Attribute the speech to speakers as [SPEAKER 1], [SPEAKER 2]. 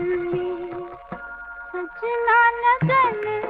[SPEAKER 1] में सजना नगन